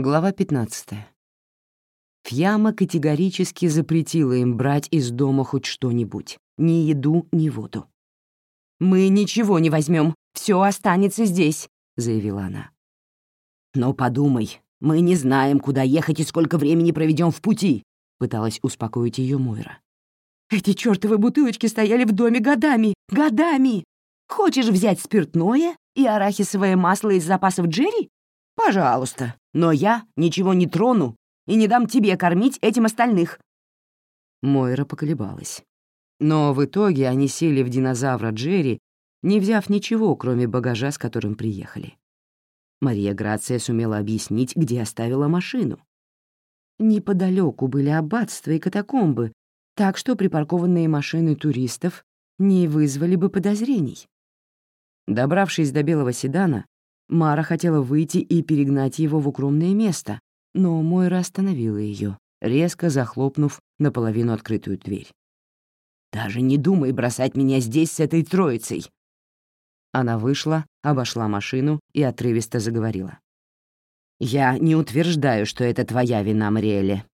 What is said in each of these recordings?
Глава 15. Фьяма категорически запретила им брать из дома хоть что-нибудь, ни еду, ни воду. «Мы ничего не возьмем, все останется здесь», — заявила она. «Но подумай, мы не знаем, куда ехать и сколько времени проведем в пути», — пыталась успокоить ее Мойра. «Эти чертовы бутылочки стояли в доме годами, годами! Хочешь взять спиртное и арахисовое масло из запасов Джерри? Пожалуйста, но я ничего не трону и не дам тебе кормить этим остальных». Мойра поколебалась. Но в итоге они сели в динозавра Джерри, не взяв ничего, кроме багажа, с которым приехали. Мария Грация сумела объяснить, где оставила машину. Неподалеку были аббатства и катакомбы, так что припаркованные машины туристов не вызвали бы подозрений. Добравшись до белого седана, Мара хотела выйти и перегнать его в укромное место, но Мойра остановила ее, резко захлопнув наполовину открытую дверь. «Даже не думай бросать меня здесь с этой троицей!» Она вышла, обошла машину и отрывисто заговорила. «Я не утверждаю, что это твоя вина, Мариэле.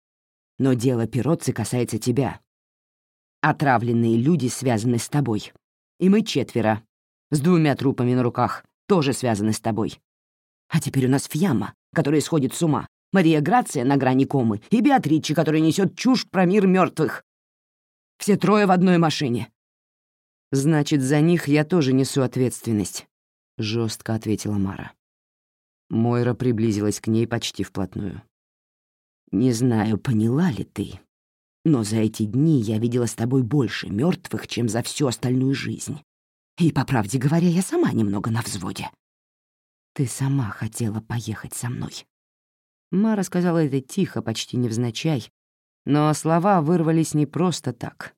Но дело Пиротцы касается тебя. Отравленные люди связаны с тобой. И мы четверо, с двумя трупами на руках, тоже связаны с тобой. А теперь у нас Фьяма, которая сходит с ума, Мария Грация на грани комы и Беатричи, которая несет чушь про мир мертвых. Все трое в одной машине. Значит, за них я тоже несу ответственность, жестко ответила Мара. Мойра приблизилась к ней почти вплотную. «Не знаю, поняла ли ты, но за эти дни я видела с тобой больше мертвых, чем за всю остальную жизнь. И, по правде говоря, я сама немного на взводе. Ты сама хотела поехать со мной. Мара сказала это тихо, почти невзначай, но слова вырвались не просто так.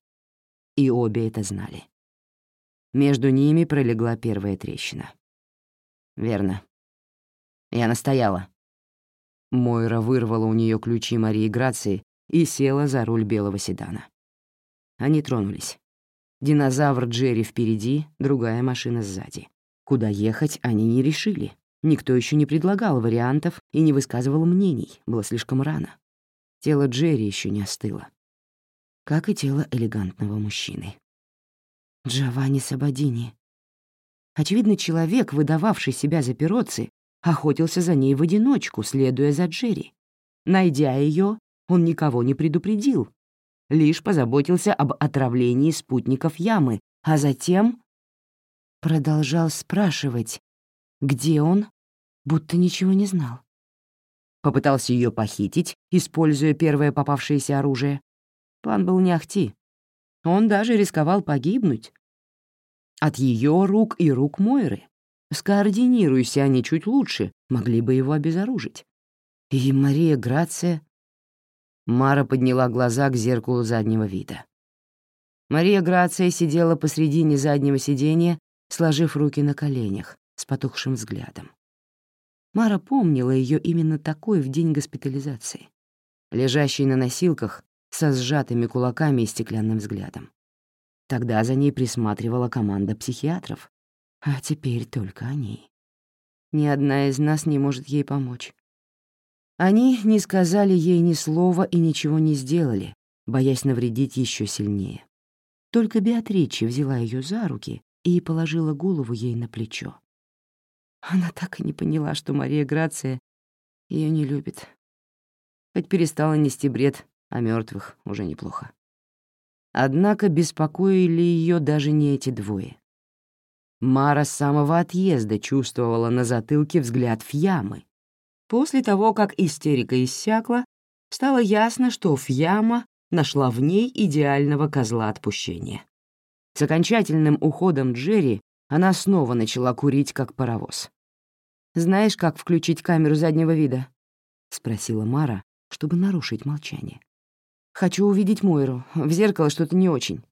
И обе это знали. Между ними пролегла первая трещина. «Верно. Я настояла». Мойра вырвала у нее ключи Марии Грации и села за руль белого седана. Они тронулись. Динозавр Джерри впереди, другая машина сзади. Куда ехать они не решили. Никто еще не предлагал вариантов и не высказывал мнений, было слишком рано. Тело Джерри еще не остыло. Как и тело элегантного мужчины. Джованни Сабадини. Очевидно, человек, выдававший себя за пироци, охотился за ней в одиночку, следуя за Джерри. Найдя ее, он никого не предупредил, лишь позаботился об отравлении спутников ямы, а затем продолжал спрашивать, где он, будто ничего не знал. Попытался ее похитить, используя первое попавшееся оружие. План был не ахти. Он даже рисковал погибнуть. От ее рук и рук Мойры. Скоординируйся они чуть лучше, могли бы его обезоружить. И Мария Грация Мара подняла глаза к зеркалу заднего вида. Мария Грация сидела посредине заднего сиденья, сложив руки на коленях, с потухшим взглядом. Мара помнила ее именно такой в день госпитализации, лежащей на носилках со сжатыми кулаками и стеклянным взглядом. Тогда за ней присматривала команда психиатров, а теперь только они. Ни одна из нас не может ей помочь. Они не сказали ей ни слова и ничего не сделали, боясь навредить еще сильнее. Только Беатриче взяла ее за руки и положила голову ей на плечо. Она так и не поняла, что Мария Грация ее не любит. Хоть перестала нести бред о мертвых уже неплохо. Однако беспокоили ее даже не эти двое. Мара с самого отъезда чувствовала на затылке взгляд Фьямы, После того, как истерика иссякла, стало ясно, что Фьяма нашла в ней идеального козла отпущения. С окончательным уходом Джерри она снова начала курить, как паровоз. «Знаешь, как включить камеру заднего вида?» — спросила Мара, чтобы нарушить молчание. «Хочу увидеть Мойру. В зеркало что-то не очень».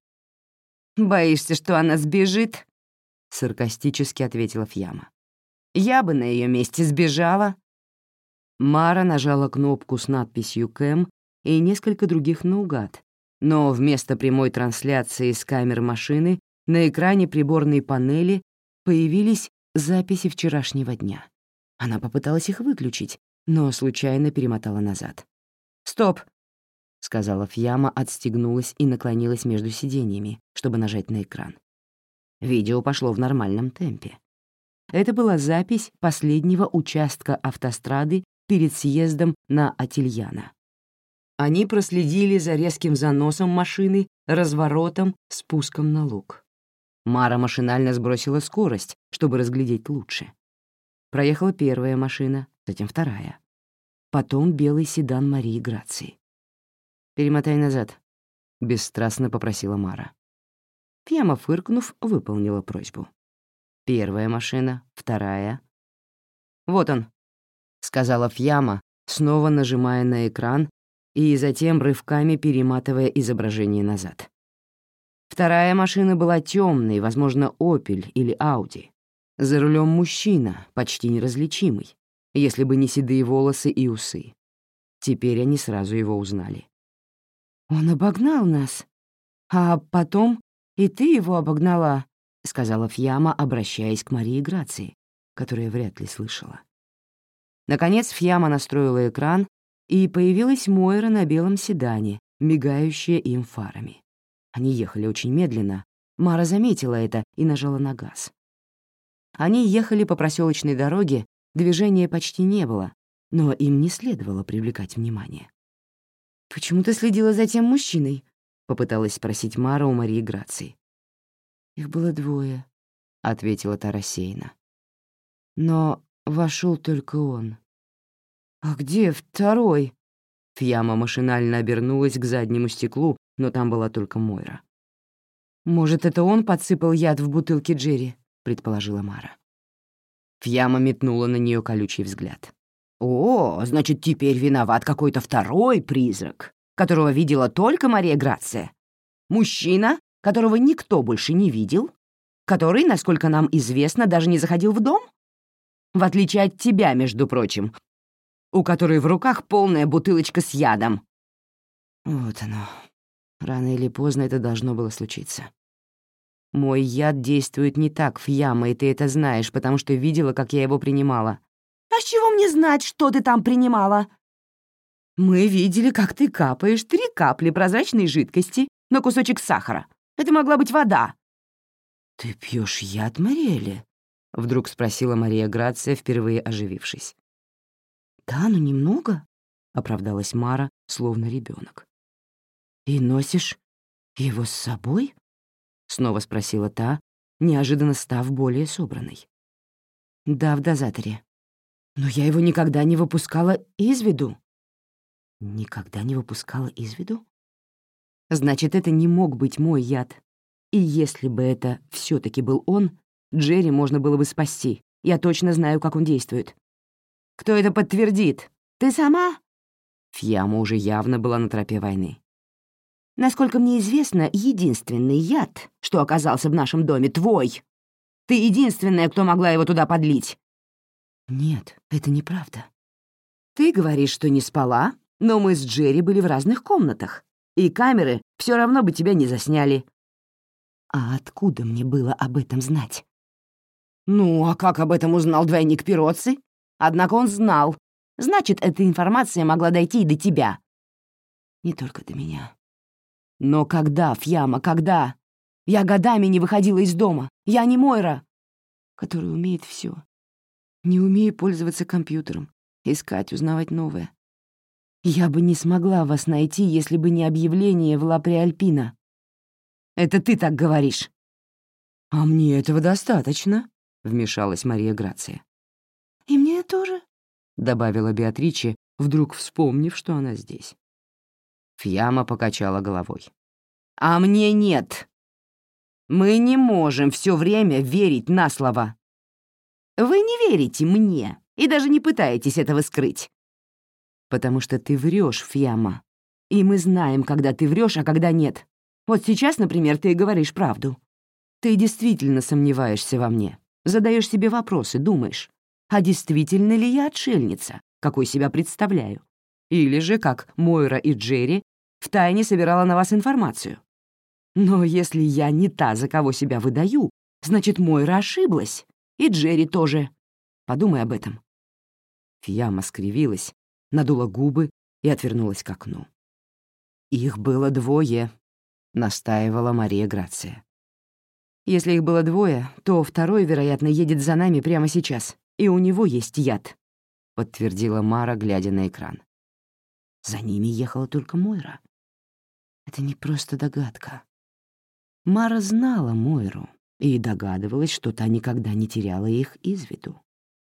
«Боишься, что она сбежит?» — саркастически ответила Фьяма. «Я бы на ее месте сбежала, Мара нажала кнопку с надписью «Кэм» и несколько других наугад, но вместо прямой трансляции с камер машины на экране приборной панели появились записи вчерашнего дня. Она попыталась их выключить, но случайно перемотала назад. «Стоп!» — сказала Фьяма, отстегнулась и наклонилась между сиденьями, чтобы нажать на экран. Видео пошло в нормальном темпе. Это была запись последнего участка автострады перед съездом на Атильяна. Они проследили за резким заносом машины, разворотом, спуском на луг. Мара машинально сбросила скорость, чтобы разглядеть лучше. Проехала первая машина, затем вторая. Потом белый седан Марии Грации. «Перемотай назад», — бесстрастно попросила Мара. Фьяма, фыркнув, выполнила просьбу. Первая машина, вторая. «Вот он», — сказала Фьяма, снова нажимая на экран и затем рывками перематывая изображение назад. Вторая машина была темной, возможно, «Опель» или «Ауди». За рулем мужчина, почти неразличимый, если бы не седые волосы и усы. Теперь они сразу его узнали. «Он обогнал нас, а потом и ты его обогнала», — сказала Фьяма, обращаясь к Марии Грации, которая вряд ли слышала. Наконец Фьяма настроила экран, и появилась Мойра на белом седане, мигающая им фарами. Они ехали очень медленно. Мара заметила это и нажала на газ. Они ехали по проселочной дороге, движения почти не было, но им не следовало привлекать внимание. «Почему ты следила за тем мужчиной?» — попыталась спросить Мара у Марии Грации. «Их было двое», — ответила та. «Но вошел только он». «А где второй?» Фьяма машинально обернулась к заднему стеклу, но там была только Мойра. «Может, это он подсыпал яд в бутылке Джерри?» — предположила Мара. Фьяма метнула на нее колючий взгляд. «О, значит, теперь виноват какой-то второй призрак, которого видела только Мария Грация. Мужчина, которого никто больше не видел, который, насколько нам известно, даже не заходил в дом? В отличие от тебя, между прочим, у которой в руках полная бутылочка с ядом. Вот оно. Рано или поздно это должно было случиться. Мой яд действует не так, Фьяма, и ты это знаешь, потому что видела, как я его принимала. А с чего мне знать, что ты там принимала? Мы видели, как ты капаешь три капли прозрачной жидкости на кусочек сахара. Это могла быть вода». «Ты пьешь яд, Мариэли?» — вдруг спросила Мария Грация, впервые оживившись. «Да, но немного», — оправдалась Мара, словно ребенок. «И носишь его с собой?» — снова спросила та, неожиданно став более собранной. «Да, в дозаторе. Но я его никогда не выпускала из виду». «Никогда не выпускала из виду?» Значит, это не мог быть мой яд. И если бы это все таки был он, Джерри можно было бы спасти. Я точно знаю, как он действует. Кто это подтвердит? Ты сама? Фьяма уже явно была на тропе войны. Насколько мне известно, единственный яд, что оказался в нашем доме, твой. Ты единственная, кто могла его туда подлить. Нет, это неправда. Ты говоришь, что не спала, но мы с Джерри были в разных комнатах и камеры все равно бы тебя не засняли». «А откуда мне было об этом знать?» «Ну, а как об этом узнал двойник Пироци? Однако он знал. Значит, эта информация могла дойти и до тебя». «Не только до меня». «Но когда, Фьяма, когда? Я годами не выходила из дома. Я не Мойра, который умеет все. Не умею пользоваться компьютером, искать, узнавать новое. Я бы не смогла вас найти, если бы не объявление в Лапре Альпина. Это ты так говоришь. А мне этого достаточно, вмешалась Мария Грация. И мне тоже, добавила Беатриче, вдруг вспомнив, что она здесь. Фьяма покачала головой. А мне нет. Мы не можем все время верить на слово. Вы не верите мне и даже не пытаетесь этого скрыть потому что ты врешь, Фьяма. И мы знаем, когда ты врешь, а когда нет. Вот сейчас, например, ты говоришь правду. Ты действительно сомневаешься во мне, задаешь себе вопросы, думаешь, а действительно ли я отшельница, какой себя представляю? Или же, как Мойра и Джерри, втайне собирала на вас информацию. Но если я не та, за кого себя выдаю, значит, Мойра ошиблась, и Джерри тоже. Подумай об этом. Фьяма скривилась, надула губы и отвернулась к окну. «Их было двое», — настаивала Мария Грация. «Если их было двое, то второй, вероятно, едет за нами прямо сейчас, и у него есть яд», — подтвердила Мара, глядя на экран. За ними ехала только Мойра. Это не просто догадка. Мара знала Мойру и догадывалась, что та никогда не теряла их из виду.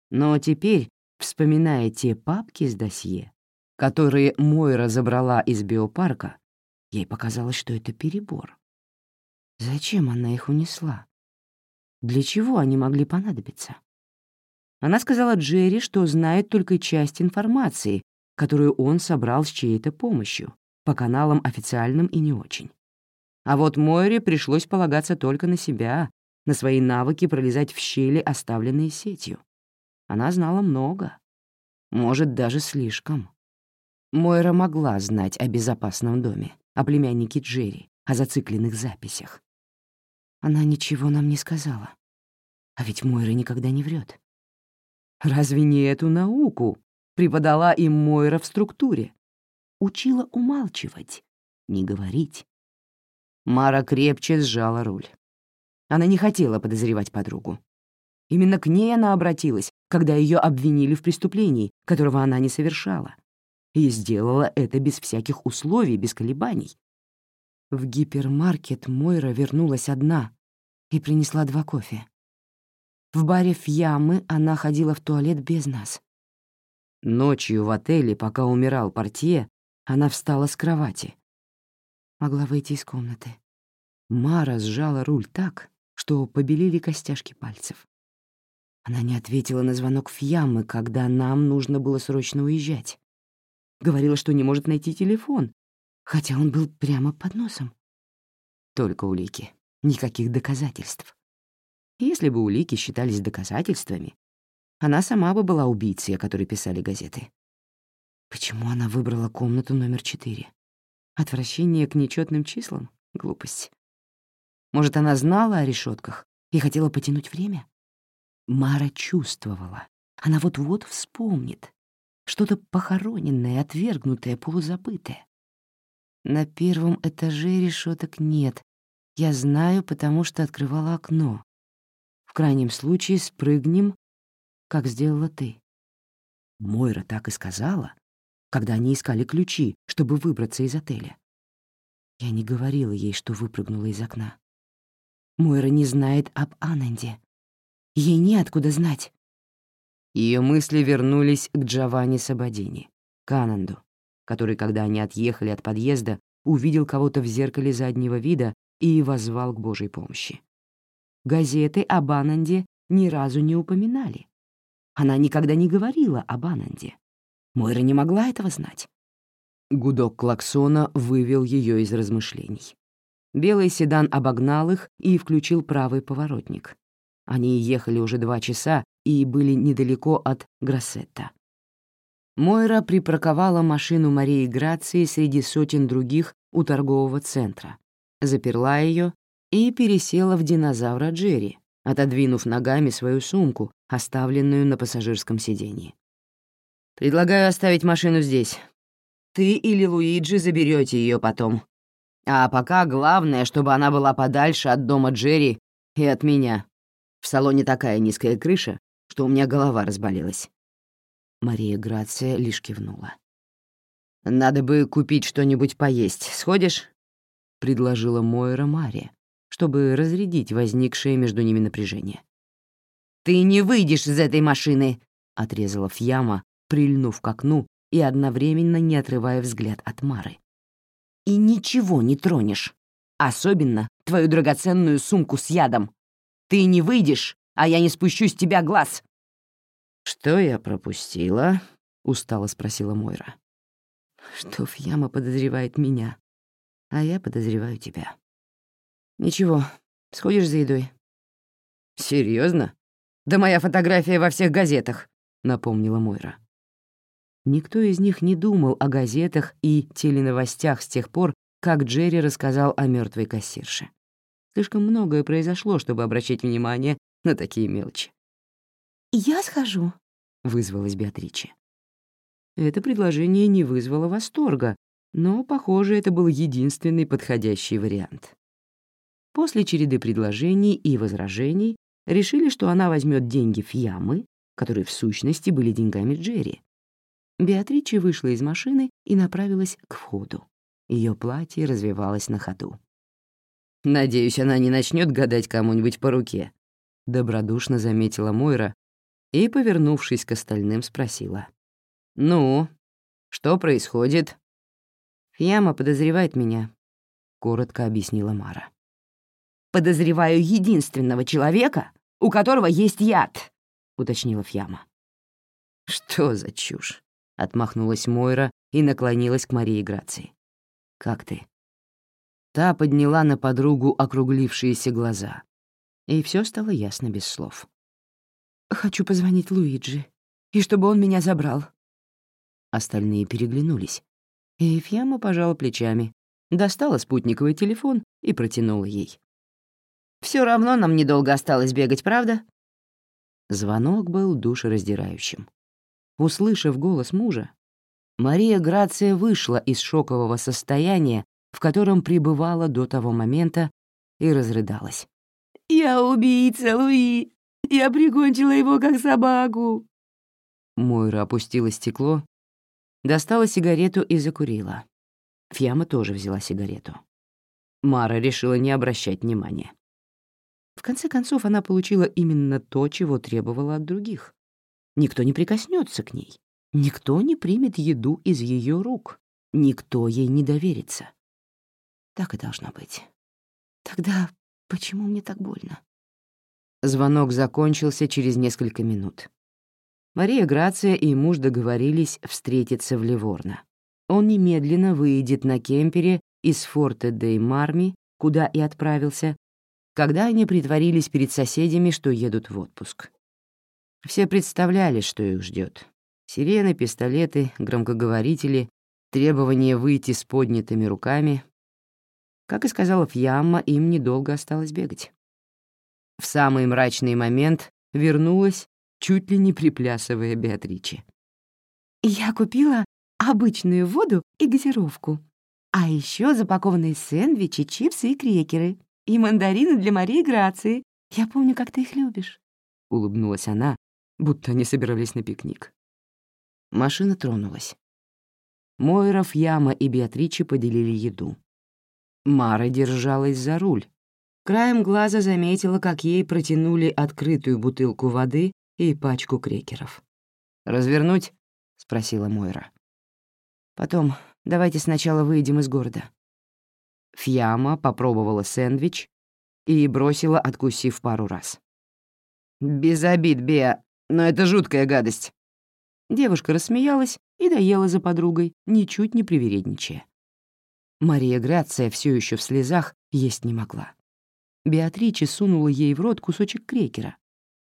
Но теперь, вспоминая те папки с досье, которые Мойра забрала из биопарка, ей показалось, что это перебор. Зачем она их унесла? Для чего они могли понадобиться? Она сказала Джерри, что знает только часть информации, которую он собрал с чьей-то помощью, по каналам официальным и не очень. А вот Мойре пришлось полагаться только на себя, на свои навыки пролезать в щели, оставленные сетью. Она знала много. Может, даже слишком. Мойра могла знать о безопасном доме, о племяннике Джерри, о зацикленных записях. Она ничего нам не сказала. А ведь Мойра никогда не врет. Разве не эту науку преподала им Мойра в структуре? Учила умалчивать, не говорить. Мара крепче сжала руль. Она не хотела подозревать подругу. Именно к ней она обратилась, когда ее обвинили в преступлении, которого она не совершала. И сделала это без всяких условий, без колебаний. В гипермаркет Мойра вернулась одна и принесла два кофе. В баре Фьямы она ходила в туалет без нас. Ночью в отеле, пока умирал портье, она встала с кровати. Могла выйти из комнаты. Мара сжала руль так, что побелели костяшки пальцев. Она не ответила на звонок Фьямы, когда нам нужно было срочно уезжать. Говорила, что не может найти телефон, хотя он был прямо под носом. Только улики, никаких доказательств. Если бы улики считались доказательствами, она сама бы была убийцей, о которой писали газеты. Почему она выбрала комнату номер четыре? Отвращение к нечетным числам? Глупость. Может, она знала о решетках и хотела потянуть время? Мара чувствовала. Она вот-вот вспомнит. Что-то похороненное, отвергнутое, полузабытое. На первом этаже решеток нет. Я знаю, потому что открывала окно. В крайнем случае спрыгнем, как сделала ты. Мойра так и сказала, когда они искали ключи, чтобы выбраться из отеля. Я не говорила ей, что выпрыгнула из окна. Мойра не знает об Ананде. Ей неоткуда знать. Ее мысли вернулись к Джованни Сабадини, к Ананду, который, когда они отъехали от подъезда, увидел кого-то в зеркале заднего вида и возвал к Божьей помощи. Газеты об Ананде ни разу не упоминали. Она никогда не говорила об Ананде. Мойра не могла этого знать. Гудок клаксона вывел ее из размышлений. Белый седан обогнал их и включил правый поворотник. Они ехали уже два часа и были недалеко от Гроссетта. Мойра припарковала машину Марии Грации среди сотен других у торгового центра, заперла ее и пересела в динозавра Джерри, отодвинув ногами свою сумку, оставленную на пассажирском сиденье. «Предлагаю оставить машину здесь. Ты или Луиджи заберете ее потом», а пока главное, чтобы она была подальше от дома Джерри и от меня. В салоне такая низкая крыша, что у меня голова разболелась». Мария Грация лишь кивнула. «Надо бы купить что-нибудь поесть. Сходишь?» — предложила Мойра Мария, чтобы разрядить возникшее между ними напряжение. «Ты не выйдешь из этой машины!» — отрезала Фьяма, прильнув к окну и одновременно не отрывая взгляд от Мары и ничего не тронешь. Особенно твою драгоценную сумку с ядом. Ты не выйдешь, а я не спущу с тебя глаз». «Что я пропустила?» — устало спросила Мойра. «Что Фьяма подозревает меня, а я подозреваю тебя». «Ничего, сходишь за едой». Серьезно? Да моя фотография во всех газетах», — напомнила Мойра. Никто из них не думал о газетах и теленовостях с тех пор, как Джерри рассказал о мертвой кассирше. Слишком многое произошло, чтобы обращать внимание на такие мелочи. «Я схожу», вызвалась Беатриче. Это предложение не вызвало восторга, но, похоже, это был единственный подходящий вариант. После череды предложений и возражений решили, что она возьмет деньги Фьямы, которые в сущности были деньгами Джерри. Беатриче вышла из машины и направилась к входу. Ее платье развивалось на ходу. «Надеюсь, она не начнет гадать кому-нибудь по руке», — добродушно заметила Мойра и, повернувшись к остальным, спросила. «Ну, что происходит?» «Фьяма подозревает меня», — коротко объяснила Мара. «Подозреваю единственного человека, у которого есть яд», — уточнила Фьяма. «Что за чушь?» — отмахнулась Мойра и наклонилась к Марии Грации. «Как ты?» Та подняла на подругу округлившиеся глаза. И все стало ясно без слов. «Хочу позвонить Луиджи, и чтобы он меня забрал», Остальные переглянулись. И Фьяма пожала плечами, достала спутниковый телефон и протянула ей. Все равно нам недолго осталось бегать, правда?» Звонок был душераздирающим. Услышав голос мужа, Мария Грация вышла из шокового состояния, в котором пребывала до того момента, и разрыдалась. «Я убийца, Луи! Я прикончила его как собаку!» Мойра опустила стекло Достала сигарету и закурила. Фьяма тоже взяла сигарету. Мара решила не обращать внимания. В конце концов, она получила именно то, чего требовала от других. Никто не прикоснется к ней. Никто не примет еду из ее рук. Никто ей не доверится. Так и должно быть. Тогда почему мне так больно? Звонок закончился через несколько минут. Мария Грация и муж договорились встретиться в Ливорно. Он немедленно выйдет на кемпере из форта де Марми, куда и отправился, когда они притворились перед соседями, что едут в отпуск. Все представляли, что их ждет. Сирены, пистолеты, громкоговорители, требование выйти с поднятыми руками. Как и сказала Фьямма, им недолго осталось бегать. В самый мрачный момент вернулась чуть ли не приплясывая Беатриче. «Я купила обычную воду и газировку, а еще запакованные сэндвичи, чипсы и крекеры, и мандарины для Марии Грации. Я помню, как ты их любишь», — улыбнулась она, будто они собирались на пикник. Машина тронулась. Мойров, Яма и Беатриче поделили еду. Мара держалась за руль. Краем глаза заметила, как ей протянули открытую бутылку воды и пачку крекеров. «Развернуть?» — спросила Мойра. «Потом. Давайте сначала выйдем из города». Фьяма попробовала сэндвич и бросила, откусив пару раз. «Без обид, Беа, но это жуткая гадость». Девушка рассмеялась и доела за подругой, ничуть не привередничая. Мария Грация все еще в слезах есть не могла. Беатриче сунула ей в рот кусочек крекера,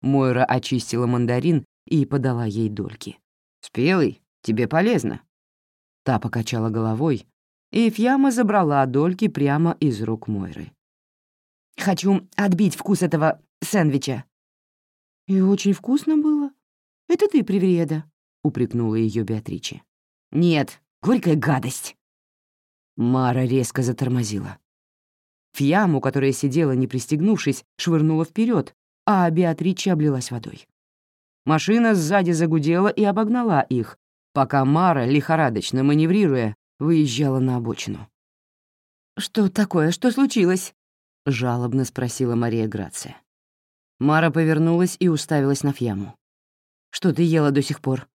Мойра очистила мандарин и подала ей дольки. «Спелый, тебе полезно». Та покачала головой, и Фьяма забрала дольки прямо из рук Мойры. «Хочу отбить вкус этого сэндвича». «И очень вкусно было. Это ты, привреда», — упрекнула ее Беатриче. «Нет, горькая гадость». Мара резко затормозила. Фьяму, которая сидела, не пристегнувшись, швырнула вперед, а Беатрича облилась водой. Машина сзади загудела и обогнала их, пока Мара, лихорадочно маневрируя, выезжала на обочину. «Что такое? Что случилось?» — жалобно спросила Мария Грация. Мара повернулась и уставилась на Фьяму. «Что ты ела до сих пор?»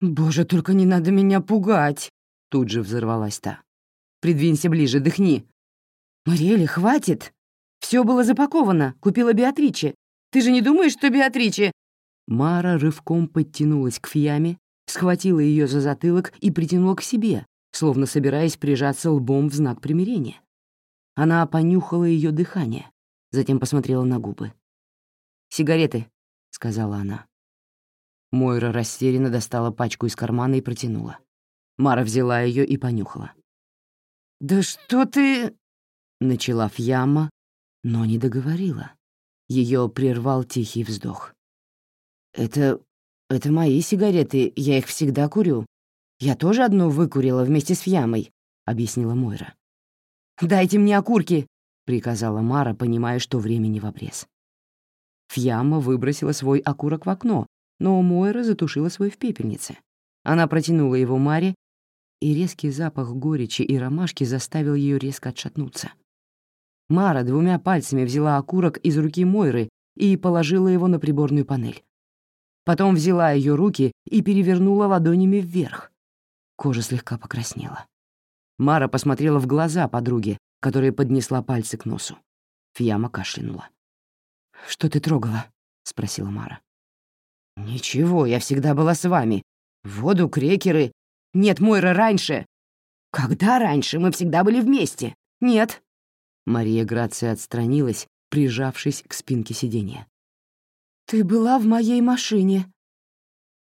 «Боже, только не надо меня пугать!» Тут же взорвалась та. «Придвинься ближе, дыхни!» «Мариэля, хватит!» Все было запаковано, купила Беатриче. Ты же не думаешь, что Беатриче...» Мара рывком подтянулась к Фьяме, схватила ее за затылок и притянула к себе, словно собираясь прижаться лбом в знак примирения. Она понюхала ее дыхание, затем посмотрела на губы. «Сигареты», — сказала она. Мойра растерянно достала пачку из кармана и протянула. Мара взяла ее и понюхала. «Да что ты...» — начала Фьяма, но не договорила. Ее прервал тихий вздох. «Это... Это мои сигареты, я их всегда курю. Я тоже одну выкурила вместе с Фьямой», — объяснила Мойра. «Дайте мне окурки», — приказала Мара, понимая, что времени в обрез. Фьяма выбросила свой окурок в окно, но Мойра затушила свой в пепельнице. Она протянула его Маре, и резкий запах горечи и ромашки заставил ее резко отшатнуться. Мара двумя пальцами взяла окурок из руки Мойры и положила его на приборную панель. Потом взяла ее руки и перевернула ладонями вверх. Кожа слегка покраснела. Мара посмотрела в глаза подруги, которая поднесла пальцы к носу. Фьяма кашлянула. «Что ты трогала?» — спросила Мара. «Ничего, я всегда была с вами. Воду, крекеры. Нет, Мойра, раньше». «Когда раньше? Мы всегда были вместе». «Нет». Мария Грация отстранилась, прижавшись к спинке сиденья. «Ты была в моей машине».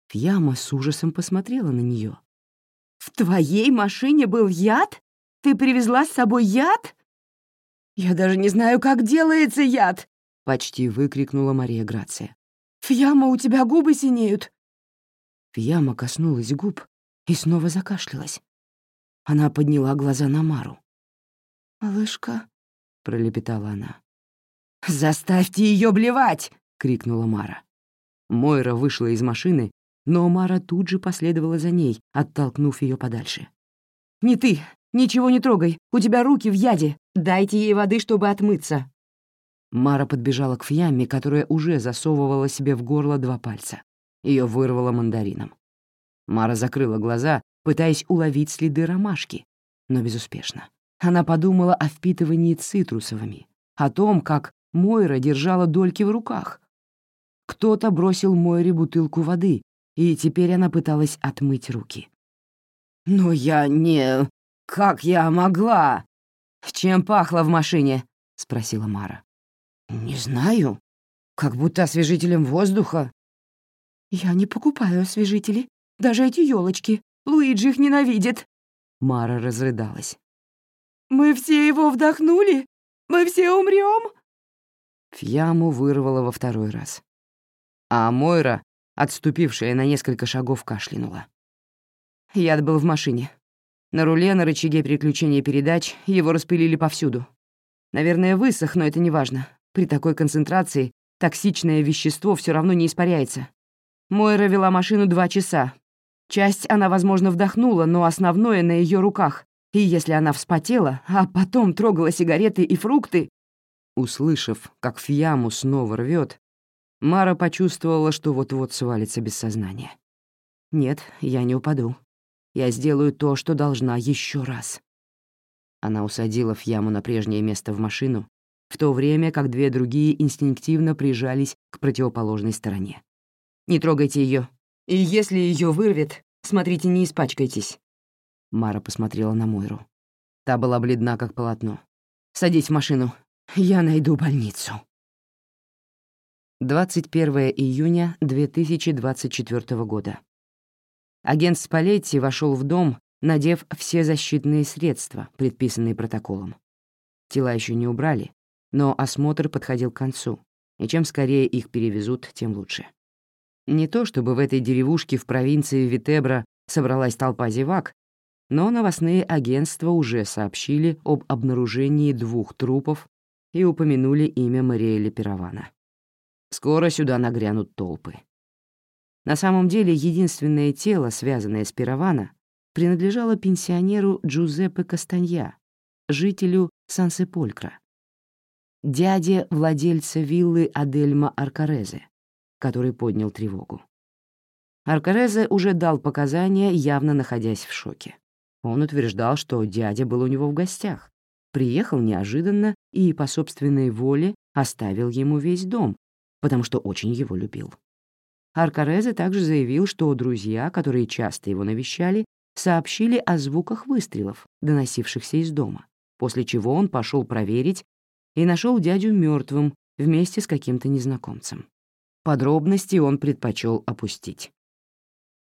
Фьяма с ужасом посмотрела на нее. «В твоей машине был яд? Ты привезла с собой яд?» «Я даже не знаю, как делается яд!» — почти выкрикнула Мария Грация. «Фьяма, у тебя губы синеют!» Фьяма коснулась губ и снова закашлялась. Она подняла глаза на Мару. «Малышка», — пролепетала она. «Заставьте ее блевать!» — крикнула Мара. Мойра вышла из машины, но Мара тут же последовала за ней, оттолкнув ее подальше. «Не ты! Ничего не трогай! У тебя руки в яде! Дайте ей воды, чтобы отмыться!» Мара подбежала к Фьяме, которая уже засовывала себе в горло два пальца. Ее вырвало мандарином. Мара закрыла глаза, пытаясь уловить следы ромашки, но безуспешно. Она подумала о впитывании цитрусовыми, о том, как Мойра держала дольки в руках. Кто-то бросил Мойре бутылку воды, и теперь она пыталась отмыть руки. «Но я не... Как я могла?» «Чем пахло в машине?» — спросила Мара. «Не знаю. Как будто освежителем воздуха». «Я не покупаю освежители. Даже эти елочки. Луиджи их ненавидит». Мара разрыдалась. «Мы все его вдохнули? Мы все умрем? Фьяму вырвало во второй раз. А Мойра, отступившая на несколько шагов, кашлянула. Яд был в машине. На руле, на рычаге переключения передач его распылили повсюду. Наверное, высох, но это не важно. При такой концентрации токсичное вещество все равно не испаряется. Мойра вела машину два часа. Часть она, возможно, вдохнула, но основное на ее руках. И если она вспотела, а потом трогала сигареты и фрукты... Услышав, как Фьяму снова рвет, Мара почувствовала, что вот-вот свалится без сознания. «Нет, я не упаду. Я сделаю то, что должна еще раз». Она усадила Фьяму на прежнее место в машину в то время как две другие инстинктивно прижались к противоположной стороне. «Не трогайте ее. И если ее вырвет, смотрите, не испачкайтесь». Мара посмотрела на Мойру. Та была бледна, как полотно. «Садись в машину. Я найду больницу». 21 июня 2024 года. Агент Спалетти вошел в дом, надев все защитные средства, предписанные протоколом. Тела еще не убрали, но осмотр подходил к концу, и чем скорее их перевезут, тем лучше. Не то чтобы в этой деревушке в провинции Витебра собралась толпа зевак, но новостные агентства уже сообщили об обнаружении двух трупов и упомянули имя Мариэля Пирована. Скоро сюда нагрянут толпы. На самом деле, единственное тело, связанное с Пирована, принадлежало пенсионеру Джузеппе Кастанья, жителю Сан-Сеполькра, дяде владельца виллы Адельма Аркарезе, который поднял тревогу. Аркарезе уже дал показания, явно находясь в шоке. Он утверждал, что дядя был у него в гостях, приехал неожиданно и по собственной воле оставил ему весь дом, потому что очень его любил. Аркарезе также заявил, что друзья, которые часто его навещали, сообщили о звуках выстрелов, доносившихся из дома, после чего он пошел проверить, и нашел дядю мертвым вместе с каким-то незнакомцем. Подробности он предпочел опустить.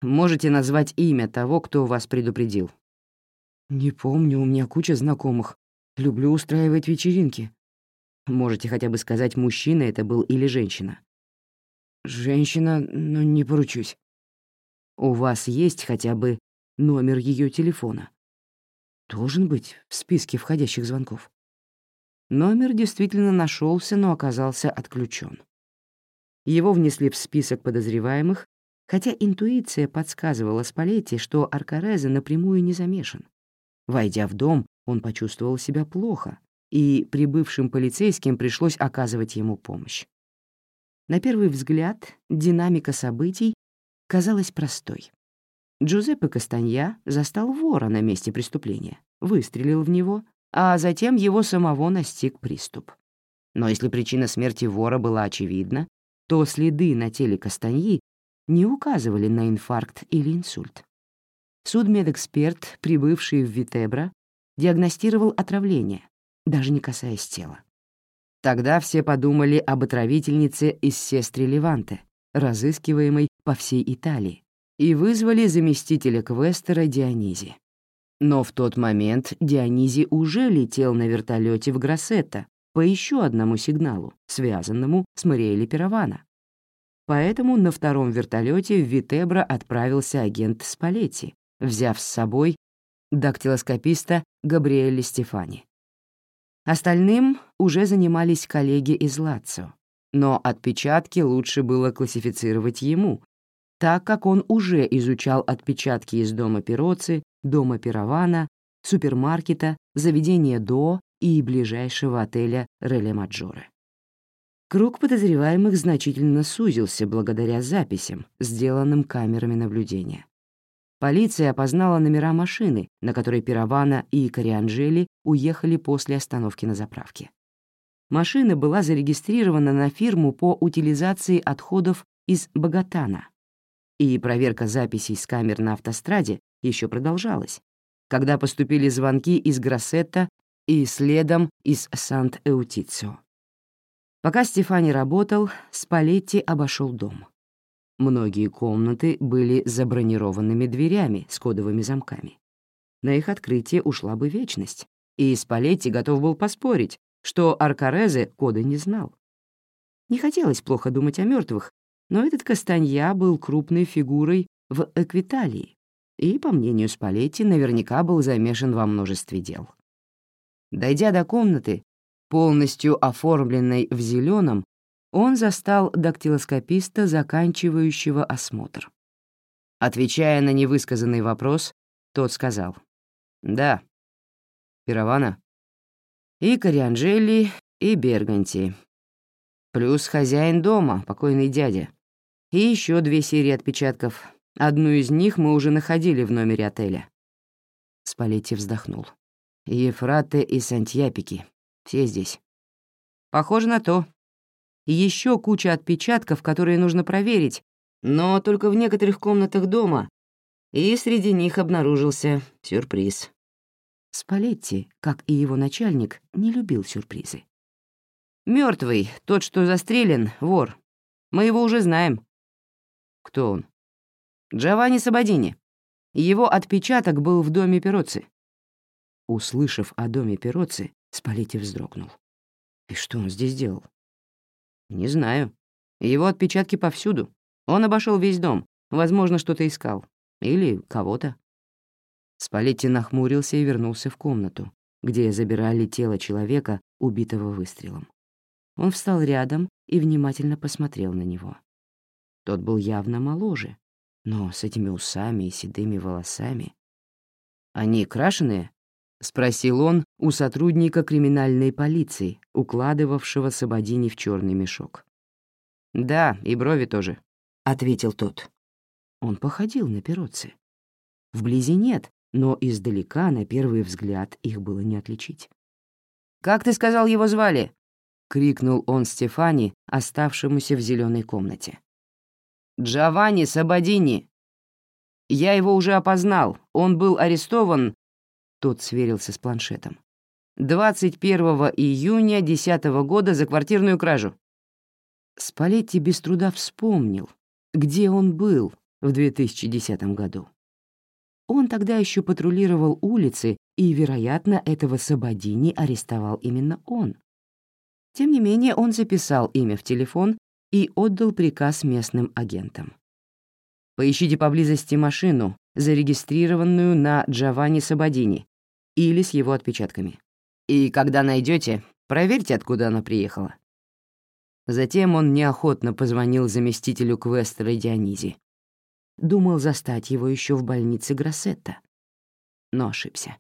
«Можете назвать имя того, кто вас предупредил?» «Не помню, у меня куча знакомых. Люблю устраивать вечеринки». «Можете хотя бы сказать, мужчина это был или женщина?» «Женщина, но не поручусь». У вас есть хотя бы номер ее телефона? Должен быть в списке входящих звонков. Номер действительно нашелся, но оказался отключен. Его внесли в список подозреваемых, хотя интуиция подсказывала Спалетти, что Аркареза напрямую не замешан. Войдя в дом, он почувствовал себя плохо, и прибывшим полицейским пришлось оказывать ему помощь. На первый взгляд динамика событий казалась простой. Джузеппе Кастанья застал вора на месте преступления, выстрелил в него, а затем его самого настиг приступ. Но если причина смерти вора была очевидна, то следы на теле Кастаньи не указывали на инфаркт или инсульт. Судмедэксперт, прибывший в Витебро, диагностировал отравление, даже не касаясь тела. Тогда все подумали об отравительнице из сестры Леванте, разыскиваемой по всей Италии, и вызвали заместителя Квестера Дионизи. Но в тот момент Дионизи уже летел на вертолете в Гроссетто по еще одному сигналу, связанному с Мариэлей Пиравана. Поэтому на втором вертолете в Витебро отправился агент Спалетти, взяв с собой дактилоскописта Габриэля Стефани. Остальным уже занимались коллеги из Лацо, но отпечатки лучше было классифицировать ему, так как он уже изучал отпечатки из дома Пироци, дома Пиравана, супермаркета, заведения До и ближайшего отеля Реле Маджоре. Круг подозреваемых значительно сузился благодаря записям, сделанным камерами наблюдения. Полиция опознала номера машины, на которой Пиравана и Корианджели уехали после остановки на заправке. Машина была зарегистрирована на фирму по утилизации отходов из Богатана, и проверка записей с камер на автостраде еще продолжалась, когда поступили звонки из Гроссетта и следом из Сант-Эутицио. Пока Стефани работал, Спалетти обошел дом. Многие комнаты были забронированными дверями с кодовыми замками. На их открытие ушла бы вечность, и Спалетти готов был поспорить, что Аркарезе кода не знал. Не хотелось плохо думать о мертвых, но этот Кастанья был крупной фигурой в Эквиталии и, по мнению Спалетти, наверняка был замешан во множестве дел. Дойдя до комнаты, полностью оформленной в зеленом, он застал дактилоскописта, заканчивающего осмотр. Отвечая на невысказанный вопрос, тот сказал «Да, Пиравана, и Корианджелли, и Берганти, плюс хозяин дома, покойный дядя, и еще две серии отпечатков. Одну из них мы уже находили в номере отеля». Спалетти вздохнул. «Ефраты и Сантьяпики. Все здесь». «Похоже на то», еще куча отпечатков, которые нужно проверить, но только в некоторых комнатах дома, и среди них обнаружился сюрприз. Спалетти, как и его начальник, не любил сюрпризы. Мертвый, тот, что застрелен, вор. Мы его уже знаем. Кто он? Джованни Сабадини. Его отпечаток был в доме Пероци. Услышав о доме Пероци, Спалетти вздрогнул. И что он здесь делал? «Не знаю. Его отпечатки повсюду. Он обошел весь дом. Возможно, что-то искал. Или кого-то». Спалетти нахмурился и вернулся в комнату, где забирали тело человека, убитого выстрелом. Он встал рядом и внимательно посмотрел на него. Тот был явно моложе, но с этими усами и седыми волосами. «Они крашеные?» — спросил он у сотрудника криминальной полиции, укладывавшего Сабадини в черный мешок. «Да, и брови тоже», — ответил тот. Он походил на Пероци. Вблизи нет, но издалека, на первый взгляд, их было не отличить. «Как ты сказал, его звали?» — крикнул он Стефани, оставшемуся в зеленой комнате. «Джованни Сабадини. Я его уже опознал. Он был арестован тот сверился с планшетом. 21 июня 10 года за квартирную кражу. Спалетти без труда вспомнил, где он был в 2010 году. Он тогда еще патрулировал улицы, и, вероятно, этого Сабадини арестовал именно он. Тем не менее, он записал имя в телефон и отдал приказ местным агентам. Поищите поблизости машину, зарегистрированную на Джованни Сабадини или с его отпечатками. И когда найдете, проверьте, откуда она приехала. Затем он неохотно позвонил заместителю Квестера Дионизи. Думал застать его еще в больнице Гроссетта, но ошибся.